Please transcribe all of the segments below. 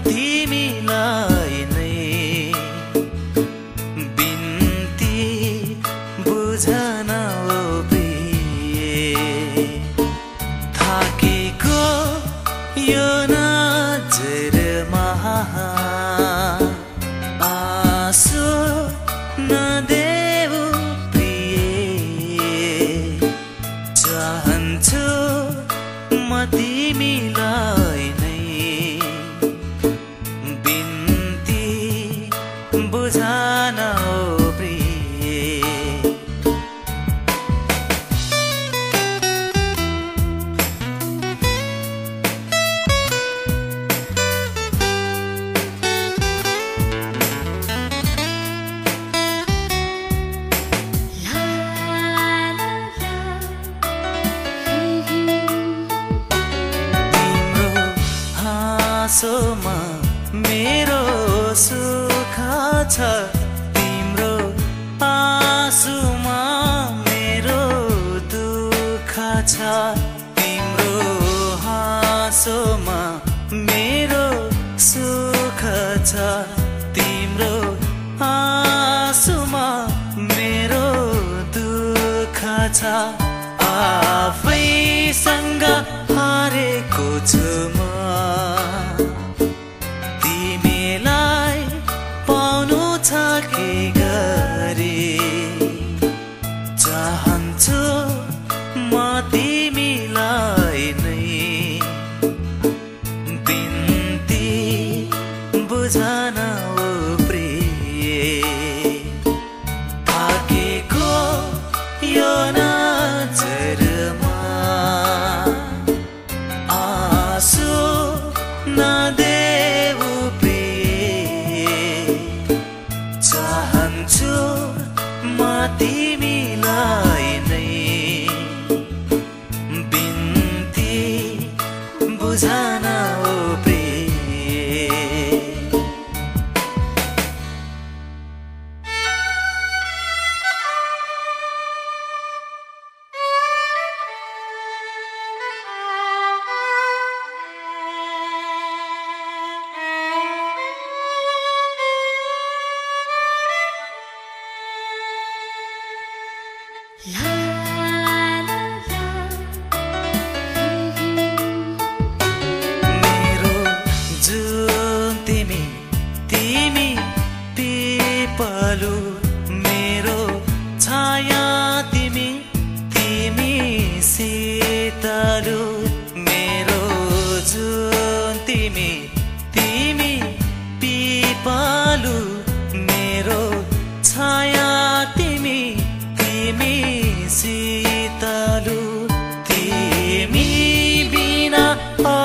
तिमीलाई नै बिन्ती बुझन थाकेको यो मनमा मेरो सुख छ तिम्रो आँसुमा मेरो दुःख छ तिम्रो हाँसोमा मेरो सुख छ तिम्रो आँसुमा मेरो दुःख छ। आफैसँग goes.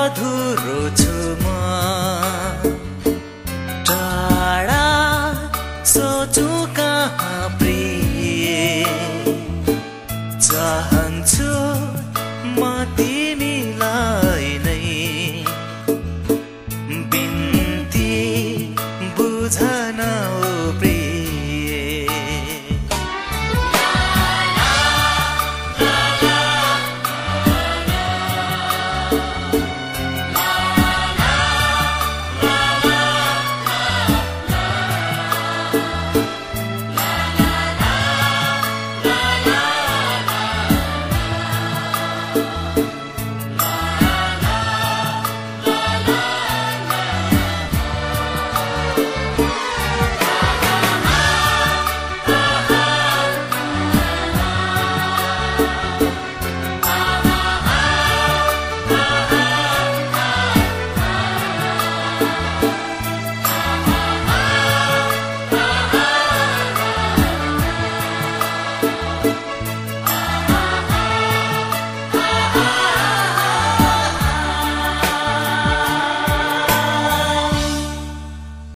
সাধু